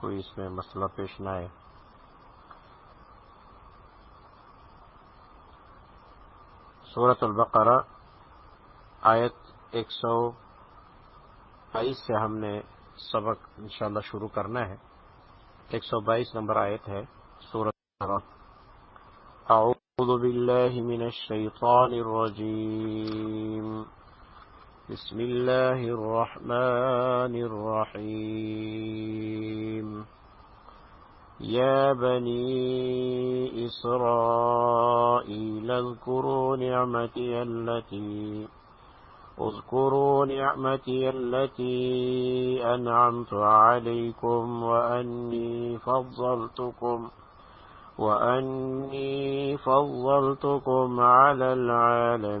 کوئی اس میں مسئلہ پیش نہ آئے۔ صورت البقرہ آیت ایک سو بائیس سے ہم نے سبق انشاءاللہ شروع کرنا ہے۔ ایک سو بائیس نمبر آیت ہے سورت اعوذ باللہ من الشیطان الرجیم۔ بسم اللہ الرحمن الرحیم يا بني إسرائيل اذكروا نعمتي التي اذكروا نعمتي التي أنعمت عليكم وأني فضلتكم وأني فضلتكم على العالمين.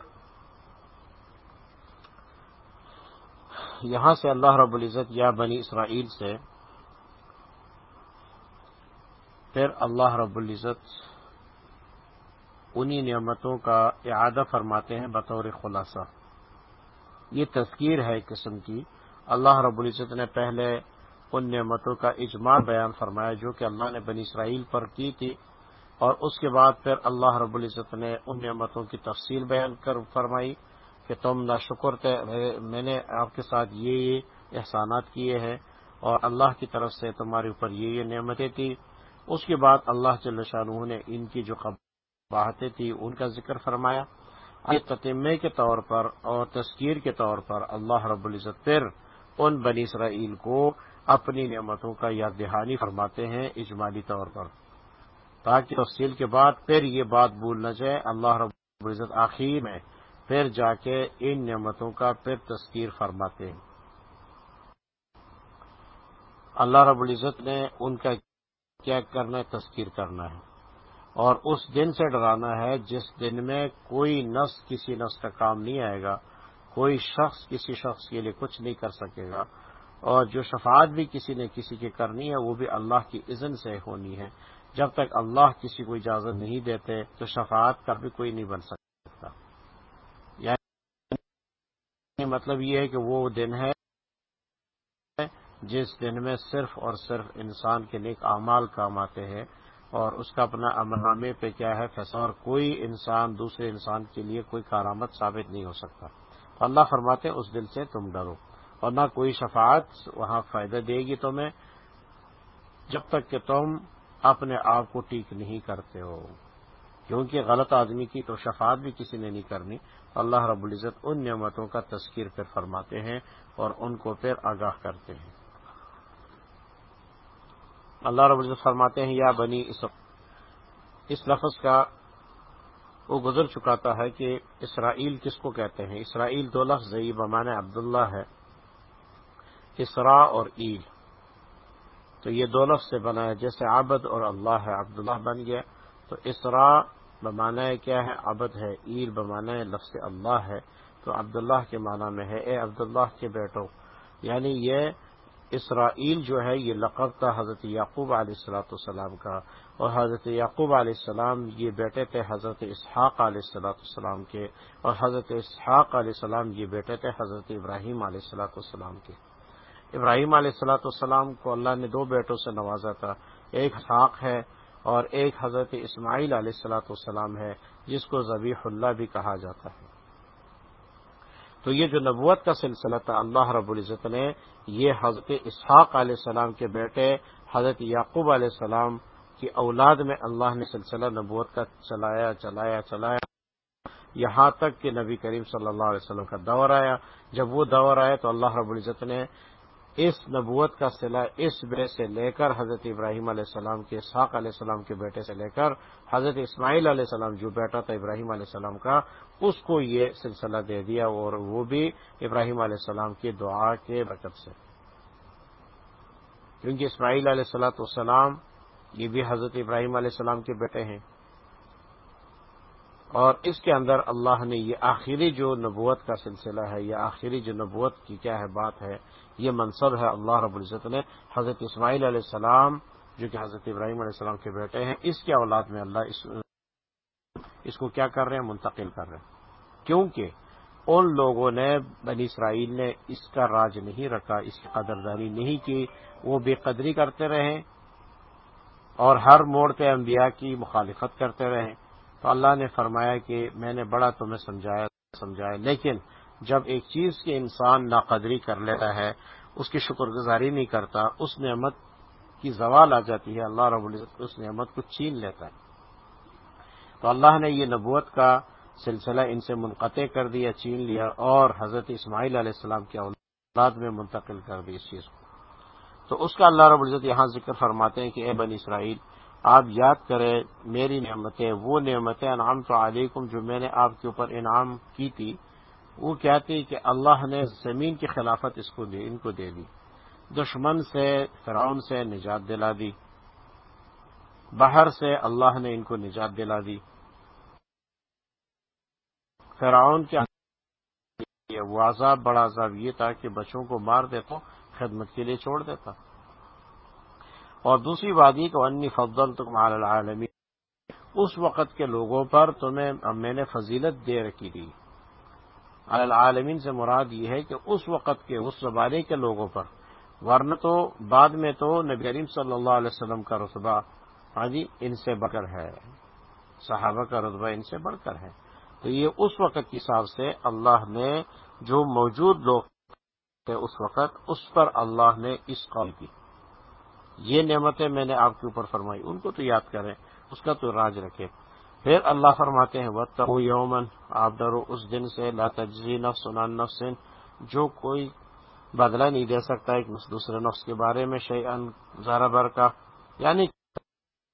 یہاں سے اللہ رب العزت یا بنی اسرائیل سے پھر اللہ رب العزت انہی نعمتوں کا اعادہ فرماتے ہیں بطور خلاصہ۔ یہ تذکیر ہے قسم کی۔ اللہ رب العزت نے پہلے ان نعمتوں کا اجماع بیان فرمایا جو کہ اللہ نے بنی اسرائیل پر کی تھی اور اس کے بعد پھر اللہ رب العزت نے ان نعمتوں کی تفصیل بیان کر فرمائی۔ کہ تم نہ شکر تھے میں نے آپ کے ساتھ یہ یہ احسانات کیے ہیں اور اللہ کی طرف سے تمہارے اوپر یہ یہ نعمتیں تھیں۔ اس کے بعد اللہ شاہ نے ان کی جو قباہتیں تھیں، ان کا ذکر فرمایا۔ تتمے کے طور پر اور تذکیر کے طور پر اللہ رب العزت پھر ان بنی اسرائیل کو اپنی نعمتوں کا یاد دہانی فرماتے ہیں اجمالی طور پر۔ تاکہ تفصیل کے بعد پھر یہ بات بھول نہ جائے، اللہ رب العزت آخر میں پھر جا کے ان نعمتوں کا پھر تذکیر فرماتے ہیں۔ اللہ رب العزت نے ان کا کیا کرنا ہے، تذکیر کرنا ہے۔ اور اس دن سے ڈرانا ہے جس دن میں کوئی نس کسی نس کا کام نہیں آئے گا، کوئی شخص کسی شخص کے لیے کچھ نہیں کر سکے گا۔ اور جو شفاعت بھی کسی نے کسی کی کرنی ہے، وہ بھی اللہ کی اذن سے ہونی ہے۔ جب تک اللہ کسی کو اجازت نہیں دیتے، تو شفاعت کا بھی کوئی نہیں بن سکتا۔ مطلب یہ ہے کہ وہ دن ہے جس دن میں صرف اور صرف انسان کے نیک اعمال کام آتے ہیں اور اس کا اپنا نامے پہ کیا ہے فیصلہ، اور کوئی انسان، دوسرے انسان کے لیے کوئی کارآمد ثابت نہیں ہو سکتا۔ تو اللہ فرماتے اس دل سے تم ڈرو، اور نہ کوئی شفاعت وہاں فائدہ دے گی تمہیں جب تک کہ تم اپنے آپ کو ٹھیک نہیں کرتے ہو۔ کیونکہ غلط آدمی کی تو شفاعت بھی کسی نے نہیں کرنی۔ اللہ رب العزت ان نعمتوں کا تذکیر پھر فرماتے ہیں اور ان کو پھر آگاہ کرتے ہیں۔ اللہ رب العزت فرماتے ہیں، یا بنی اس اس لفظ کا وہ گزر چکا تھا ہے کہ اسرائیل کس کو کہتے ہیں؟ اسرائیل دو لفظ ضعیب امان عبداللہ ہے، اسرا اور عید تو یہ دو لفظ سے بنا ہے، جیسے عابد اور اللہ ہے، عبداللہ بن گیا۔ تو اسرا بمانا کیا ہے؟ عبد ہے، عیر بمانا لفظ اللہ ہے۔ تو عبداللہ کے معنی میں ہے، اے عبداللہ کے بیٹو۔ یعنی یہ اسرائیل جو ہے، یہ لقب تھا حضرت یعقوب علیہ السلاۃ والسلام کا۔ اور حضرت یعقوب علیہ السلام یہ بیٹے تھے حضرت اسحاق علیہ السلاۃ والسلام کے۔ اور حضرت اسحاق علیہ السلام یہ بیٹے تھے حضرت ابراہیم علیہ السلاۃ والسلام کے۔ ابراہیم علیہ السلاۃ والسلام کو اللہ نے دو بیٹوں سے نوازا تھا۔ ایک حاق ہے اور ایک حضرت اسماعیل علیہ السلاۃ والسلام ہے، جس کو ذبیح اللہ بھی کہا جاتا ہے۔ تو یہ جو نبوت کا سلسلہ تھا، اللہ رب العزت نے یہ حضرت اسحاق علیہ السلام کے بیٹے، حضرت یعقوب علیہ السلام کی اولاد میں اللہ نے سلسلہ نبوت کا چلایا چلایا چلایا۔ یہاں تک کہ نبی کریم صلی اللہ علیہ وسلم کا دور آیا۔ جب وہ دور آیا تو اللہ رب العزت نے اس نبوت کا صلاح اس بے سے لے کر حضرت ابراہیم علیہ السلام کے ساق علیہ السلام کے بیٹے سے لے کر حضرت اسماعیل علیہ السلام جو بیٹا تھا ابراہیم علیہ السلام کا، اس کو یہ سلسلہ دے دیا اور وہ بھی ابراہیم علیہ السلام کی دعا کے برکت سے۔ کیونکہ اسماعیل علیہ السلاۃ والسلام یہ بھی حضرت ابراہیم علیہ السلام کے بیٹے ہیں۔ اور اس کے اندر اللہ نے یہ آخری جو نبوت کا سلسلہ ہے، یہ آخری جو نبوت کی کیا ہے بات ہے، یہ منصب ہے اللہ رب العزت نے حضرت اسماعیل علیہ السلام، جو کہ حضرت ابراہیم علیہ السلام کے بیٹے ہیں، اس کے اولاد میں اللہ اس اس کو کیا کر رہے ہیں؟ منتقل کر رہے ہیں۔ کیونکہ ان لوگوں نے، بنی اسرائیل نے اس کا راج نہیں رکھا، اس کی قدردانی نہیں کی، وہ بے قدری کرتے رہے اور ہر موڑ پہ انبیاء کی مخالفت کرتے رہے۔ تو اللہ نے فرمایا کہ میں نے بڑا تمہیں سمجھایا سمجھایا۔ لیکن جب ایک چیز کے انسان ناقدری کر لیتا ہے، اس کی شکر گزاری نہیں کرتا، اس نعمت کی زوال آ جاتی ہے، اللہ رب العزت اس نعمت کو چھین لیتا ہے۔ تو اللہ نے یہ نبوت کا سلسلہ ان سے منقطع کر دیا چین لیا اور حضرت اسماعیل علیہ السلام کی اولاد میں منتقل کر دی اس چیز کو۔ تو اس کا اللہ رب العزت یہاں ذکر فرماتے ہیں کہ اے بنی اسرائیل آپ یاد کریں میری نعمتیں، وہ نعمتیں انعام تو علیکم جو میں نے آپ کے اوپر انعام کی تھی، وہ کہتی کہ اللہ نے زمین کی خلافت اس کو دے، ان کو دے دی۔ دشمن سے، فرعون سے نجات دلا دی۔ باہر سے اللہ نے ان کو نجات دلا دی۔ فرعون کے وہ عذاب، بڑا عذاب یہ تھا کہ بچوں کو مار دیتا، خدمت کے لیے چھوڑ دیتا۔ اور دوسری بات یہ کہ انی فضل تم العالمی اس وقت کے لوگوں پر تمہیں میں نے فضیلت دے رکھی تھی۔ العالمین سے مراد یہ ہے کہ اس وقت کے اس زمانے کے لوگوں پر۔ ورنہ تو بعد میں تو نبی کریم صلی اللہ علیہ وسلم کا رتبہ ہاں جی ان سے بڑھ کر ہے۔ صحابہ کا رتبہ ان سے بڑھ کر ہے۔ تو یہ اس وقت کے حساب سے اللہ نے جو موجود لوگ تھے اس وقت، اس پر اللہ نے اس قول کی۔ یہ نعمتیں میں نے آپ کے اوپر فرمائی، ان کو تو یاد کریں، اس کا تو راج رکھے پھر اللہ فرماتے ہیں وط یومن آپ ڈرو اس دن سے، لا تجزی نفس نان نفس، جو کوئی بدلہ نہیں دے سکتا ایک دوسرے نفس کے بارے میں شی ان ذرا بر کا یعنی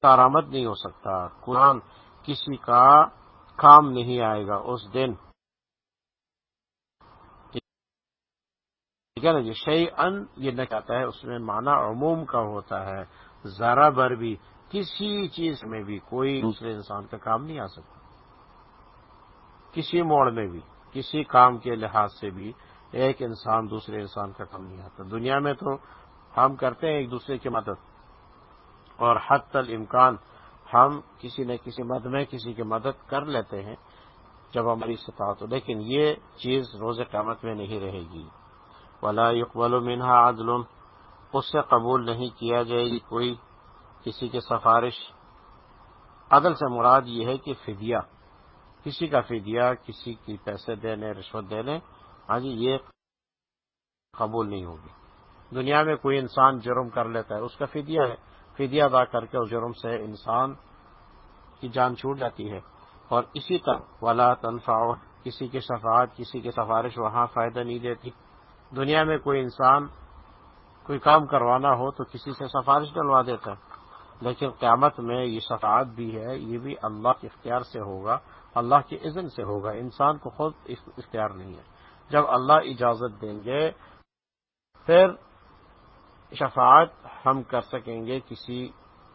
کارآمد نہیں ہو سکتا۔ قرآن کسی کا کام نہیں آئے گا اس دن۔ ٹھیک ہے نا جی؟ شی ان یہ نہ کہتا ہے، اس میں معنی عموم کا ہوتا ہے ذرا بر بھی، کسی چیز میں بھی، کوئی دوسرے انسان کا کام نہیں آ سکتا۔ کسی موڑ میں بھی، کسی کام کے لحاظ سے بھی ایک انسان دوسرے انسان کا کام نہیں آتا۔ دنیا میں تو ہم کرتے ہیں ایک دوسرے کی مدد، اور حد تل امکان ہم کسی نہ کسی مد میں کسی کی مدد کر لیتے ہیں جب ہماری سطح ہو۔ لیکن یہ چیز روز قیامت میں نہیں رہے گی۔ ولا اقبال منہا عدل۔ اس سے قبول نہیں کیا جائے گی کوئی کسی کی سفارش۔ عدل سے مراد یہ ہے کہ فدیہ۔ کسی کا فدیہ کسی کی پیسے دینے، رشوت دینے ہاں جی یہ قبول نہیں ہوگی۔ دنیا میں کوئی انسان جرم کر لیتا ہے، اس کا فدیہ ہے۔ فدیہ ادا کر کے اس جرم سے انسان کی جان چھوٹ جاتی ہے۔ اور اسی طرح ولا تنفع، کسی کی شفاعت، کسی کی سفارش وہاں فائدہ نہیں دیتی۔ دنیا میں کوئی انسان کوئی کام کروانا ہو تو کسی سے سفارش ڈلوا دیتا ہے۔ لیکن قیامت میں یہ شفاعت بھی ہے، یہ بھی اللہ کے اختیار سے ہوگا، اللہ کے اذن سے ہوگا۔ انسان کو خود اختیار نہیں ہے۔ جب اللہ اجازت دیں گے، پھر شفاعت ہم کر سکیں گے کسی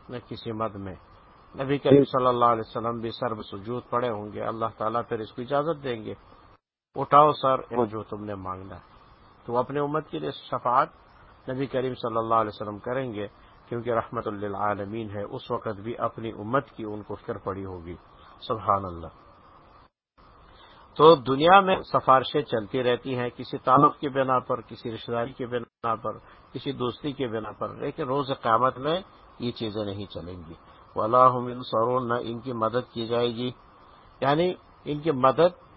نہ کسی مد میں۔ نبی کریم صلی اللہ علیہ وسلم بھی سر سجود پڑے ہوں گے۔ اللہ تعالیٰ پھر اس کو اجازت دیں گے۔ اٹھاؤ سر جو تم نے مانگنا ہے۔ تو اپنے امت کے لیے شفاعت نبی کریم صلی اللہ علیہ وسلم کریں گے، کیونکہ رحمت اللہ ہے، اس وقت بھی اپنی امت کی ان کو فکر پڑی ہوگی۔ سبحان اللہ۔ تو دنیا میں سفارشیں چلتی رہتی ہیں، کسی تعلق کی بنا پر، کسی رشتے داری کی بنا پر، کسی دوستی کی بنا پر، لیکن روز قیامت میں یہ چیزیں نہیں چلیں گی۔ اللہ سرون نہ ان کی مدد کی جائے گی۔ یعنی ان کی مدد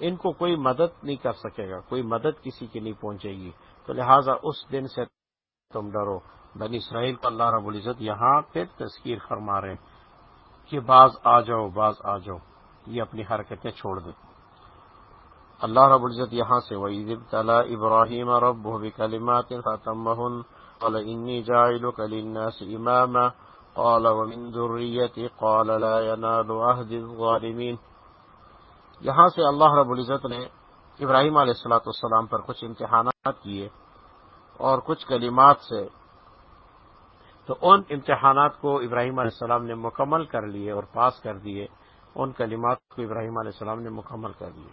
ان کو کوئی مدد نہیں کر سکے گا، کوئی مدد کسی کی نہیں پہنچے گی۔ تو لہٰذا اس دن سے تم ڈرو۔ بنی اسرائیل کو اللہ رب العزت یہاں پھر تذکیر فرما رہے کہ بعض آ جاؤ بعض آ جاؤ، یہ اپنی حرکتیں چھوڑ دیں۔ اللہ رب العزت یہاں سے وہی تلا ابراہیم رب کلیمات قال انی جاعلك للناس اماما قال ومن ذریتی قال لا ينال عهد الظالمین یہاں سے اللہ رب العزت نے ابراہیم علیہ السلاۃ والسلام پر کچھ امتحانات کیے اور کچھ کلمات سے تو ان امتحانات کو ابراہیم علیہ السلام نے مکمل کر لیے اور پاس کر دیے، ان کلمات کو ابراہیم علیہ السلام نے مکمل کر لیے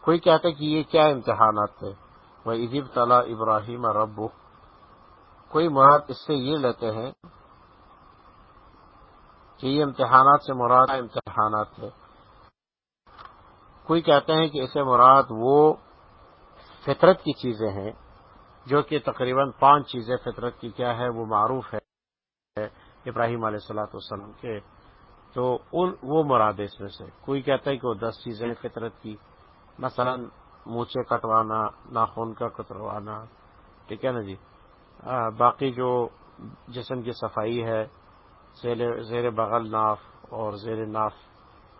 کوئی کہتا کہ یہ کیا امتحانات تھے؟ وہ عجیب تعالیٰ ابراہیم ربو کوئی مراد اس سے یہ لیتے ہیں کہ یہ امتحانات سے مراد امتحانات تھے۔ کوئی کہتے ہیں کہ اسے مراد وہ فطرت کی چیزیں ہیں جو کہ تقریباً پانچ چیزیں فطرت کی کیا ہے، وہ معروف ہے ابراہیم علیہ السلاۃ والسلام کے۔ تو ان، وہ مراد اس میں سے۔ کوئی کہتا ہے کہ وہ دس چیزیں فطرت کی۔ مثلا مونچے کٹوانا ناخون کا کتروانا ٹھیک ہے نا جی؟ باقی جو جسم کی صفائی ہے زیر بغل ناف اور زیر ناف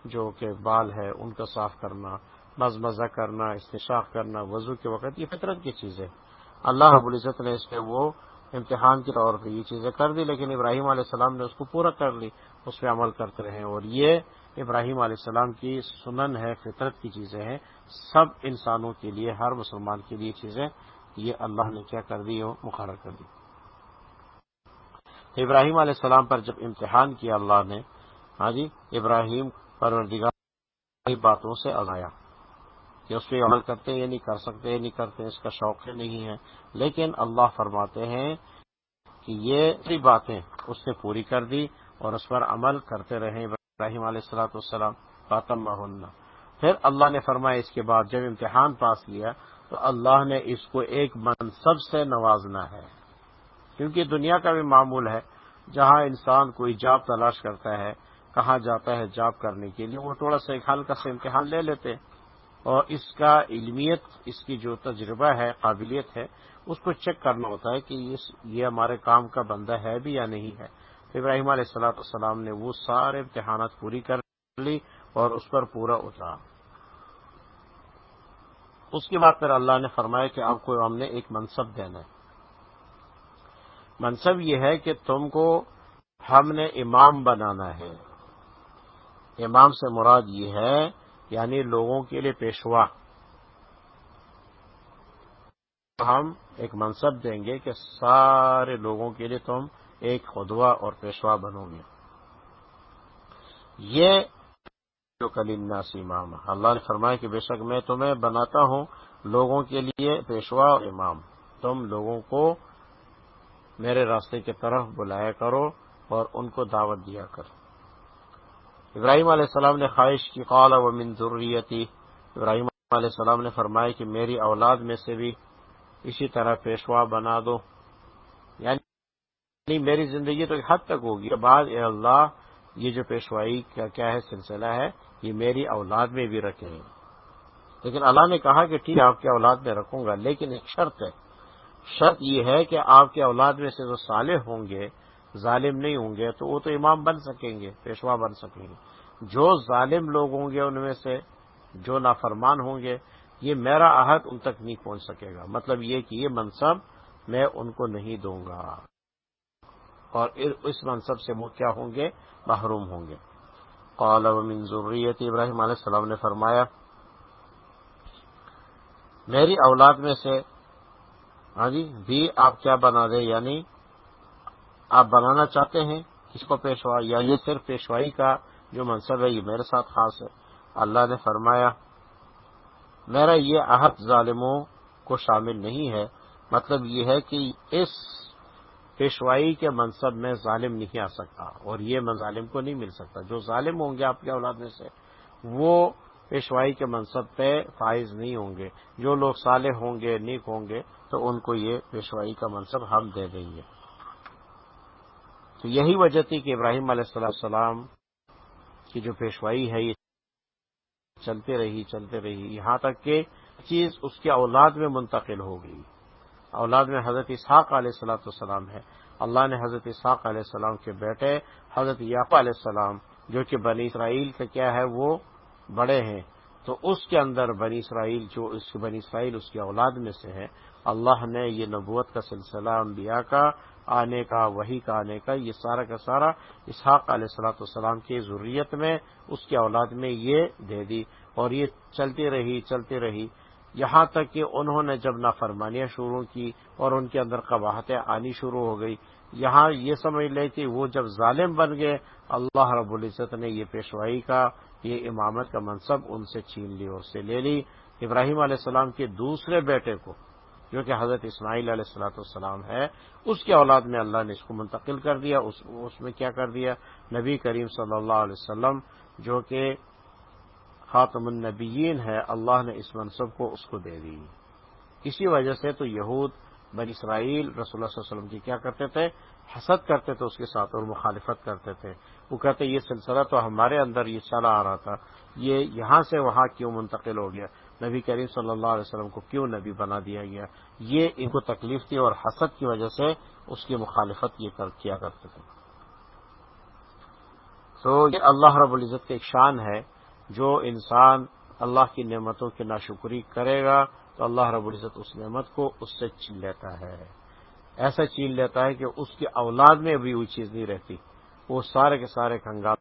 جو کہ بال ہے، ان کا صاف کرنا مز مزہ کرنا، استشاق کرنا، وضو کے وقت، یہ فطرت کی چیزیں۔ اللہ رب العزت نے اس پہ وہ امتحان کے طور پہ یہ چیزیں کر دی، لیکن ابراہیم علیہ السلام نے اس کو پورا کر لی، اس پہ عمل کرتے رہے۔ اور یہ ابراہیم علیہ السلام کی سنن ہے، فطرت کی چیزیں ہیں۔ سب انسانوں کے لیے، ہر مسلمان کے لیے چیزیں۔ یہ اللہ نے کیا کر دی مقرر کر دی۔ ابراہیم علیہ السلام پر جب امتحان کیا اللہ نے ہاں جی ابراہیم پروردگار باتوں سے اگایا کہ اس پہ عمل کرتے ہیں نہیں کر سکتے نہیں کرتے اس کا شوق نہیں ہے۔ لیکن اللہ فرماتے ہیں کہ یہ باتیں اس نے پوری کر دی اور اس پر عمل کرتے رہے ابراہیم علیہ السلاۃ والسلام باتم پھر اللہ نے فرمایا، اس کے بعد جب امتحان پاس لیا تو اللہ نے اس کو ایک منصب سے نوازنا ہے۔ کیونکہ دنیا کا بھی معمول ہے، جہاں انسان کوئی جاب تلاش کرتا ہے کہاں جاتا ہے جاب کرنے کے لیے، وہ تھوڑا سا ایک ہلکا سے امتحان لے لیتے اور اس کا علمیت، اس کی جو تجربہ ہے، قابلیت ہے، اس کو چیک کرنا ہوتا ہے کہ یہ ہمارے کام کا بندہ ہے بھی یا نہیں ہے۔ ابراہیم علیہ السلاۃ السلام نے وہ سارے امتحانات پوری کر لی اور اس پر پورا اترا۔ اس کے بعد پھر اللہ نے فرمایا کہ آپ کو، ہم نے ایک منصب دینا ہے۔ منصب یہ ہے کہ تم کو ہم نے امام بنانا ہے۔ امام سے مراد یہ ہے یعنی لوگوں کے لیے پیشوا۔ ہم ایک منصب دیں گے کہ سارے لوگوں کے لیے تم ایک خدوا اور پیشوا بنو گے۔ یہ جو کلیم ناسی امام۔ اللہ نے فرمایا کہ بے شک میں تمہیں بناتا ہوں لوگوں کے لیے پیشوا اور امام۔ تم لوگوں کو میرے راستے کی طرف بلایا کرو اور ان کو دعوت دیا کرو۔ ابراہیم علیہ السلام نے خواہش کی، قال و من ضروریتی ابراہیم علیہ السلام نے فرمایا کہ میری اولاد میں سے بھی اسی طرح پیشوا بنا دو۔ یعنی میری زندگی تو حد تک ہوگی۔ بعد، اے اللہ، یہ جو پیشوائی کا کیا ہے سلسلہ ہے، یہ میری اولاد میں بھی رکھیں لیکن اللہ نے کہا کہ ٹھیک آپ کی اولاد میں رکھوں گا، لیکن ایک شرط ہے۔ شرط یہ ہے کہ آپ کے اولاد میں سے جو صالح ہوں گے ظالم نہیں ہوں گے تو وہ تو امام بن سکیں گے، پیشوا بن سکیں گے۔ جو ظالم لوگ ہوں گے ان میں سے جو نافرمان ہوں گے، یہ میرا عہد ان تک نہیں پہنچ سکے گا۔ مطلب یہ کہ یہ منصب میں ان کو نہیں دوں گا۔ اور اس منصب سے وہ کیا ہوں گے؟ محروم ہوں گے۔ قال من ضروریت ابراہیم علیہ السلام نے فرمایا، میری اولاد میں سے ہاں جی بھی آپ کیا بنا دیں یعنی آپ بنانا چاہتے ہیں کس کو پیشوا یا یہ صرف پیشوائی کا جو منصب ہے، یہ میرے ساتھ خاص ہے۔ اللہ نے فرمایا، میرا یہ عہد ظالموں کو شامل نہیں ہے۔ مطلب یہ ہے کہ اس پیشوائی کے منصب میں ظالم نہیں آ سکتا، اور یہ ظالم کو نہیں مل سکتا۔ جو ظالم ہوں گے آپ کے اولاد میں سے، وہ پیشوائی کے منصب پہ فائز نہیں ہوں گے۔ جو لوگ صالح ہوں گے، نیک ہوں گے، تو ان کو یہ پیشوائی کا منصب ہم دے دیں گے۔ تو یہی وجہ تھی کہ ابراہیم علیہ السلام کی جو پیشوائی ہے، یہ چلتے رہی چلتے رہی۔ یہاں تک کہ چیز اس کے اولاد میں منتقل ہو گئی۔ اولاد میں حضرت اسحاق علیہ السلاۃ والسلام ہے۔ اللہ نے حضرت اسحاق علیہ السلام کے بیٹے، حضرت یاقا علیہ السلام، جو کہ بنی اسرائیل کا کیا ہے، وہ بڑے ہیں۔ تو اس کے اندر بنی اسرائیل، جو اس بنی اسرائیل اس کی اولاد میں سے ہے، اللہ نے یہ نبوت کا سلسلہ انبیاء کا آنے کا وہی کا آنے کا، یہ سارا کا سارا اسحاق علیہ السلاۃ والسلام کی ضروریت میں اس کی اولاد میں یہ دے دی اور یہ چلتی رہی چلتی رہی۔ یہاں تک کہ انہوں نے جب نافرمانیاں شروع کی اور ان کے اندر قباہتیں آنی شروع ہو گئی، یہاں یہ سمجھ لے کہ وہ جب ظالم بن گئے، اللہ رب العزت نے یہ پیشوائی کا، یہ امامت کا منصب ان سے چھین لی اور سے لے لی۔ ابراہیم علیہ السلام کے دوسرے بیٹے کو جو کہ حضرت اسماعیل علیہ السلاۃ والسلام ہے، اس کے اولاد میں اللہ نے اس کو منتقل کر دیا، اس اس میں کیا کر دیا؟ نبی کریم صلی اللہ علیہ وسلم، جو کہ خاتم النبیین ہے، اللہ نے اس منصب کو اس کو دے دی۔ اسی وجہ سے تو یہود بن اسرائیل، رسول اللہ صلی اللہ علیہ وسلم کی کیا کرتے تھے؟ حسد کرتے تھے اس کے ساتھ اور مخالفت کرتے تھے۔ وہ کہتے، یہ سلسلہ تو ہمارے اندر یہ چلا آ رہا تھا، یہ یہاں سے وہاں کیوں منتقل ہو گیا؟ نبی کریم صلی اللہ علیہ وسلم کو کیوں نبی بنا دیا گیا؟ یہ ان کو تکلیف تھی اور حسد کی وجہ سے اس کی مخالفت یہ کیا کرتے تھے۔ تو یہ اللہ رب العزت کے ایک شان ہے، جو انسان اللہ کی نعمتوں کی ناشکری کرے گا، تو اللہ رب العزت اس نعمت کو اس سے چھین لیتا ہے۔ ایسا چھین لیتا ہے کہ اس کی اولاد میں بھی وہی چیز نہیں رہتی۔ وہ سارے کے سارے کنگال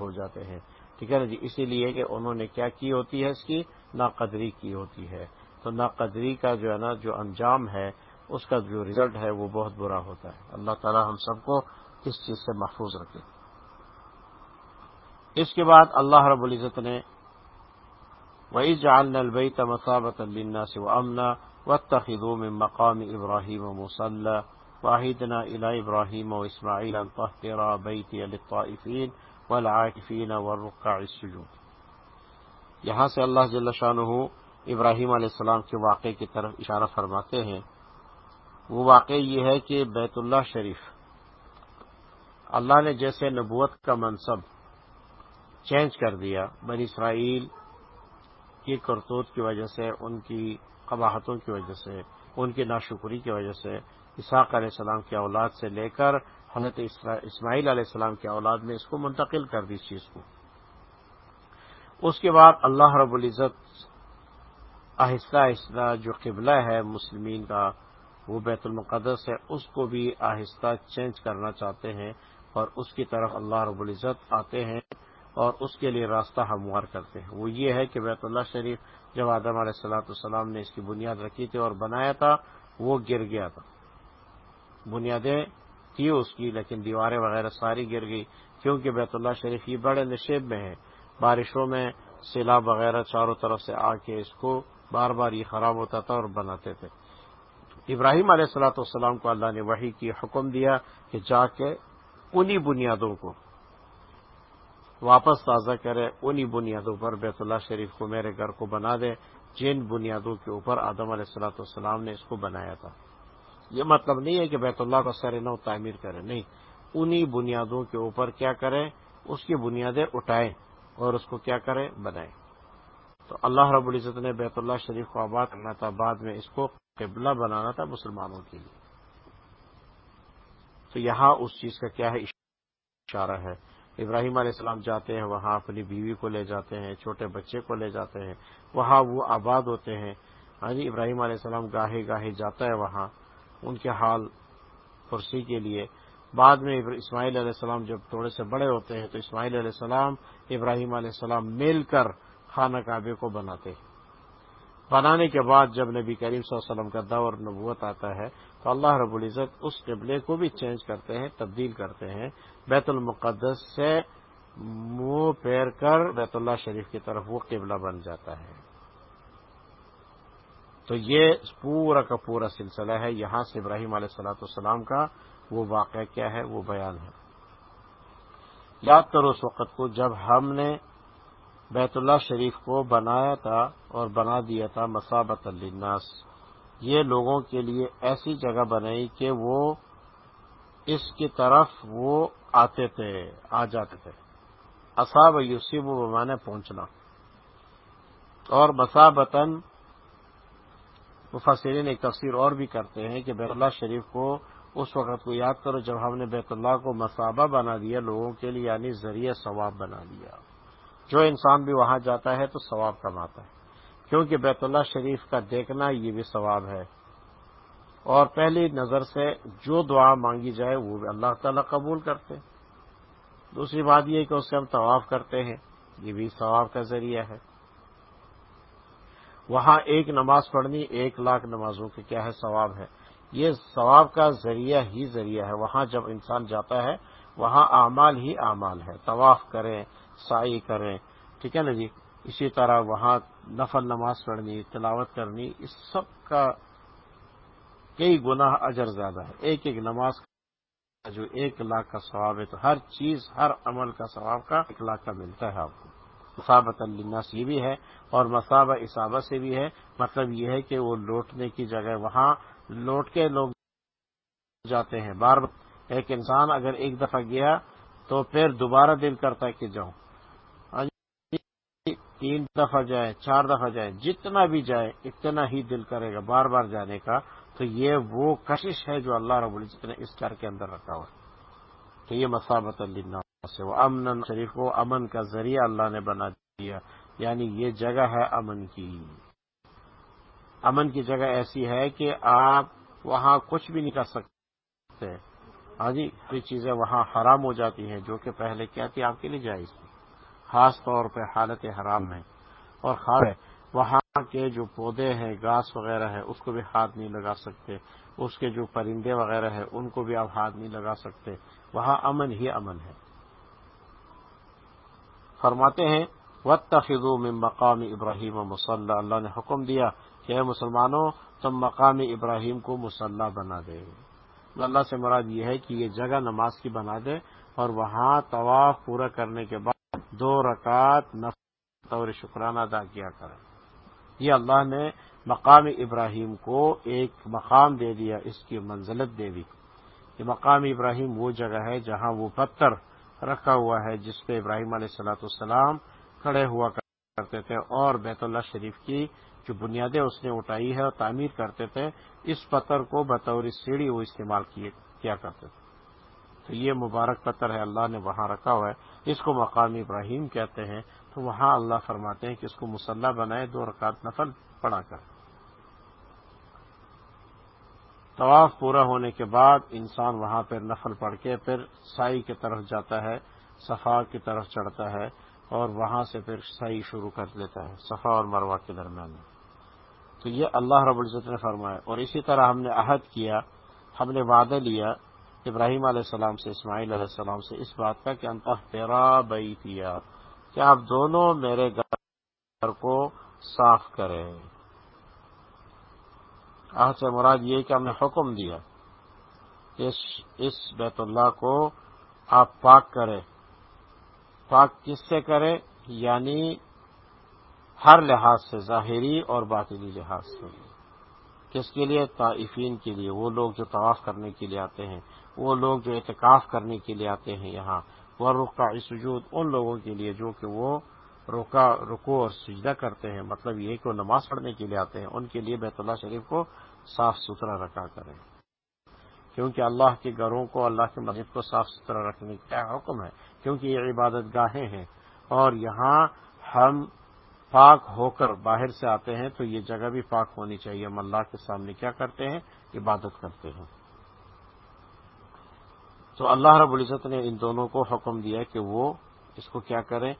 ہو جاتے ہیں۔ ٹھیک ہے نا جی؟ اسی لیے کہ انہوں نے کیا کی ہوتی ہے اس کی؟ ناقدری کی ہوتی ہے۔ تو ناقدری کا جو ہے نا، جو انجام ہے، اس کا جو ریزلٹ ہے، وہ بہت برا ہوتا ہے۔ اللہ تعالی ہم سب کو اس چیز سے محفوظ رکھے۔ اس کے بعد اللہ رب العزت نے وہی جان البئی تمسابت النا سے وہ امنا و تخدوں میں مقام ابراہیم و مسلح واحدنا الا ابراہیم و اسماعیل الطاہرہ بیتی الطائفین والعاکفین والرقع السجود۔ یہاں سے اللہ جل شاہ ابراہیم علیہ السلام کے واقعے کی طرف اشارہ فرماتے ہیں۔ وہ واقع یہ ہے کہ بیت اللہ شریف، اللہ نے جیسے نبوت کا منصب چینج کر دیا، بنی اسرائیل کی کرتوت کی وجہ سے، ان کی قباہتوں کی وجہ سے، ان کی ناشکری کی وجہ سے، اسحاق علیہ السلام کی اولاد سے لے کر حضرت اسماعیل علیہ السلام کی اولاد میں اس کو منتقل کر دی اس چیز کو۔ اس کے بعد اللہ رب العزت آہستہ آہستہ جو قبلہ ہے مسلمین کا، وہ بیت المقدس ہے، اس کو بھی آہستہ چینج کرنا چاہتے ہیں اور اس کی طرف اللہ رب العزت آتے ہیں اور اس کے لیے راستہ ہموار کرتے ہیں۔ وہ یہ ہے کہ بیت اللہ شریف جب آدم علیہ السلاۃ السلام نے اس کی بنیاد رکھی تھی اور بنایا تھا، وہ گر گیا تھا۔ بنیادیں تھی اس کی، لیکن دیواریں وغیرہ ساری گر گئی کیونکہ بیت اللہ شریف یہ بڑے نشیب میں ہے بارشوں میں سیلاب وغیرہ چاروں طرف سے آ کے اس کو بار بار یہ خراب ہوتا تھا اور بناتے تھے۔ ابراہیم علیہ السلاۃ والسلام کو اللہ نے وہی کی، حکم دیا کہ جا کے انہی بنیادوں کو واپس تازہ کرے، انہی بنیادوں پر بیت اللہ شریف کو میرے گھر کو بنا دے، جن بنیادوں کے اوپر آدم علیہ السلاۃ والسلام نے اس کو بنایا تھا۔ یہ مطلب نہیں ہے کہ بیت اللہ کا سر نو تعمیر کرے، نہیں۔ انہی بنیادوں کے اوپر کیا کریں اس کی بنیادیں اٹھائیں۔ اور اس کو کیا کرے بنائے تو اللہ رب العزت نے بیت اللہ شریف کو آباد کرنا تھا، بعد میں اس کو قبلہ بنانا تھا مسلمانوں کے لیے۔ تو یہاں اس چیز کا کیا ہے؟ اشارہ ہے۔ ابراہیم علیہ السلام جاتے ہیں، وہاں اپنی بیوی کو لے جاتے ہیں، چھوٹے بچے کو لے جاتے ہیں۔ وہاں وہ آباد ہوتے ہیں۔ ہاں جی ابراہیم علیہ السلام گاہے گاہے جاتا ہے وہاں۔ ان کے حال کرسی کے لیے بعد میں اسماعیل علیہ السلام جب تھوڑے سے بڑے ہوتے ہیں تو اسماعیل علیہ السلام، ابراہیم علیہ السلام مل کر خانہ کعبے کو بناتے ہیں۔ بنانے کے بعد جب نبی کریم صلی اللہ علیہ وسلم کا دور نبوت آتا ہے تو اللہ رب العزت اس قبلے کو بھی چینج کرتے ہیں، تبدیل کرتے ہیں۔ بیت المقدس سے منہ پیر کر بیت اللہ شریف کی طرف وہ قبلہ بن جاتا ہے۔ تو یہ پورا کا پورا سلسلہ ہے۔ یہاں سے ابراہیم علیہ السلاۃ والسلام کا وہ واقعہ کیا ہے وہ بیان ہے۔ یاد کرو اس وقت کو جب ہم نے بیت اللہ شریف کو بنایا تھا اور بنا دیا تھا مسابت الناس یہ لوگوں کے لیے ایسی جگہ بنائی کہ وہ اس کی طرف وہ آتے تھے، آ جاتے تھے۔ اصاب یوسیب و بمانے پہنچنا۔ اور مسابتن مفسرین ایک تفسیر اور بھی کرتے ہیں کہ بیت اللہ شریف کو اس وقت کو یاد کرو جب ہم نے بیت اللہ کو مسابہ بنا دیا، لوگوں کے لیے یعنی ذریعہ ثواب بنا دیا۔ جو انسان بھی وہاں جاتا ہے تو ثواب کماتا ہے۔ کیونکہ بیت اللہ شریف کا دیکھنا یہ بھی ثواب ہے۔ اور پہلی نظر سے جو دعا مانگی جائے وہ بھی اللہ تعالیٰ قبول کرتے دوسری بات یہ کہ اس سے ہم طواف کرتے ہیں، یہ بھی ثواب کا ذریعہ ہے۔ وہاں ایک نماز پڑھنی، ایک لاکھ نمازوں کے کیا ہے ثواب ہے۔ یہ ثواب کا ذریعہ ہی ذریعہ ہے۔ وہاں جب انسان جاتا ہے، وہاں اعمال ہی اعمال ہے۔ طواف کریں سائی کریں، ٹھیک ہے نا جی؟ اسی طرح وہاں نفل نماز پڑھنی، تلاوت کرنی، اس سب کا کئی گنا اجر زیادہ ہے۔ ایک ایک نماز کا جو ایک لاکھ کا ثواب ہے، تو ہر چیز، ہر عمل کا ثواب کا ایک لاکھ کا ملتا ہے آپ کو۔ مسابت الناس یہ بھی ہے اور مسابہ اصابہ سے بھی ہے۔ مطلب یہ ہے کہ وہ لوٹنے کی جگہ، وہاں لوٹ کے لوگ جاتے ہیں۔ بار بار ایک انسان اگر ایک دفعہ گیا تو پھر دوبارہ دل کرتا ہے کہ جاؤں۔ تین دفعہ جائے، چار دفعہ جائے، جتنا بھی جائے، اتنا ہی دل کرے گا بار بار جانے کا۔ تو یہ وہ کشش ہے جو اللہ رب العزت نے اس گھر کے اندر رکھا ہوا ہے۔ تو یہ مسابت اللہ سے وہ امن شریف کو امن کا ذریعہ اللہ نے بنا دیا۔ یعنی یہ جگہ ہے امن کی۔ امن کی جگہ ایسی ہے کہ آپ وہاں کچھ بھی نہیں کر سکتے۔ ہاں جی کوئی چیزیں وہاں حرام ہو جاتی ہیں، جو کہ پہلے کیا تھی، آپ کے لیے جائز تھی۔ خاص طور پہ حالت حرام ہے اور خاص وہاں کے جو پودے ہیں گھاس وغیرہ ہے اس کو بھی ہاتھ نہیں لگا سکتے۔ اس کے جو پرندے وغیرہ ہیں، ان کو بھی آپ ہاتھ نہیں لگا سکتے۔ وہاں امن ہی امن ہے۔ فرماتے ہیں وط میں مقام ابراہیم و اللہ نے حکم دیا کہ اے مسلمانوں، تم مقام ابراہیم کو مسلح بنا دے۔ اللہ سے مراد یہ ہے کہ یہ جگہ نماز کی بنا دے اور وہاں طواف پورا کرنے کے بعد دو رکعت طور شکرانہ ادا کیا کرے۔ یہ اللہ نے مقام ابراہیم کو ایک مقام دے دیا، اس کی منزلت دے دی۔ کہ مقام ابراہیم وہ جگہ ہے جہاں وہ پتھر رکھا ہوا ہے جس پہ ابراہیم علیہ السلاۃ السلام کھڑے ہوا کر کرتے تھے اور بیت اللہ شریف کی جو بنیادیں اس نے اٹھائی ہے اور تعمیر کرتے تھے، اس پتھر کو بطور سیڑھی وہ استعمال کیا کرتے تھے۔ تو یہ مبارک پتھر ہے، اللہ نے وہاں رکھا ہوا ہے۔ اس کو مقامی ابراہیم کہتے ہیں۔ تو وہاں اللہ فرماتے ہیں کہ اس کو مسلح بنائے، دو رکعت نفل پڑا کر۔ طواف پورا ہونے کے بعد انسان وہاں پہ نفل پڑھ کے پھر سائی کی طرف جاتا ہے، صفا کی طرف چڑھتا ہے۔ اور وہاں سے پھر سائی شروع کر لیتا ہے، صفا اور مروا کے درمیان۔ تو یہ اللہ رب العزت نے فرمایا، اور اسی طرح ہم نے عہد کیا، ہم نے وعدہ لیا ابراہیم علیہ السلام سے، اسماعیل علیہ السلام سے اس بات کا کہ انتہ تیرا بئی کیا کہ آپ دونوں میرے گھر کو صاف کریں۔ آج سے مراد یہ کہ ہم نے حکم دیا اس بیت اللہ کو آپ پاک کریں۔ پاک کس سے کریں یعنی ہر لحاظ سے ظاہری اور باطنی لحاظ سے۔ کس کے لیے؟ طائفین کے لیے۔ وہ لوگ جو طواف کرنے کے لیے آتے ہیں، وہ لوگ جو اعتکاف کرنے کے لیے آتے ہیں یہاں۔ وہ رکا سجود ان لوگوں کے لیے جو کہ وہ رکا رکو اور سجدہ کرتے ہیں۔ مطلب یہ کہ وہ نماز پڑھنے کے لیے آتے ہیں۔ ان کے لیے بیت اللہ شریف کو صاف ستھرا رکھا کریں۔ کیونکہ اللہ کے گھروں کو، اللہ کے مسجد کو صاف ستھرا رکھنے کا حکم ہے۔ کیونکہ یہ عبادت گاہیں ہیں۔ اور یہاں ہم پاک ہو کر باہر سے آتے ہیں تو یہ جگہ بھی پاک ہونی چاہیے۔ ہم اللہ کے سامنے کیا کرتے ہیں؟ عبادت کرتے ہیں۔ تو اللہ رب العزت نے ان دونوں کو حکم دیا کہ وہ اس کو کیا کریں؟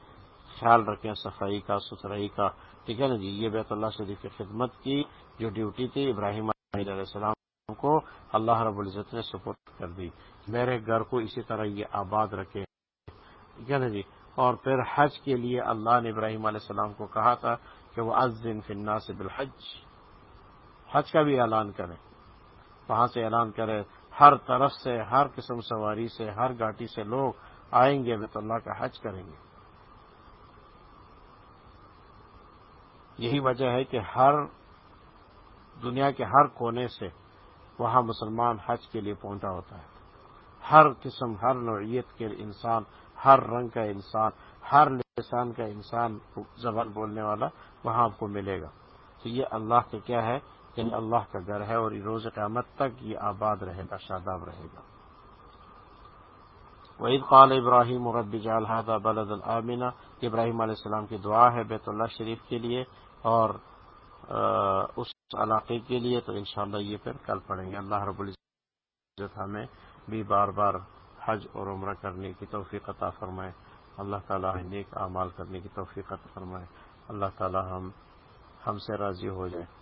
خیال رکھیں، صفائی کا، ستھرائی کا۔ ٹھیک ہے نا جی؟ یہ بیت اللہ شریف کی خدمت کی جو ڈیوٹی تھی، ابراہیم علیہ السلام کو اللہ رب العزت نے سپورٹ کر دی۔ میرے گھر کو اسی طرح یہ آباد رکھے ٹھیک ہے نا جی اور پھر حج کے لیے اللہ نے ابراہیم علیہ السلام کو کہا تھا کہ وہ ازن فنا سے بالحج۔ حج کا بھی اعلان کرے وہاں سے اعلان کرے ہر طرف سے، ہر قسم سواری سے، ہر گاٹی سے لوگ آئیں گے، بیت اللہ کا حج کریں گے۔ یہی وجہ ہے کہ ہر دنیا کے ہر کونے سے وہاں مسلمان حج کے لیے پہنچا ہوتا ہے۔ ہر قسم، ہر نوعیت کے انسان ہر رنگ کا انسان، ہر لسان کا انسان زبان بولنے والا وہاں آپ کو ملے گا۔ تو یہ اللہ کا کیا ہے؟ یعنی اللہ کا گھر ہے اور روز قیامت تک یہ آباد رہے گا، شاداب رہے گا۔ وعید قال ابراہیم مربی جالحدہ بلد العامینہ ابراہیم علیہ السلام کی دعا ہے بیت اللہ شریف کے لیے اور اس علاقے کے لیے۔ تو انشاءاللہ یہ پھر کل پڑھیں گے۔ اللہ رب العزت ہمیں بھی بار بار حج اور عمرہ کرنے کی توفیق عطا فرمائے۔ اللہ تعالیٰ نیک اعمال کرنے کی توفیق عطا فرمائے۔ اللہ تعالیٰ ہم ہم سے راضی ہو جائے۔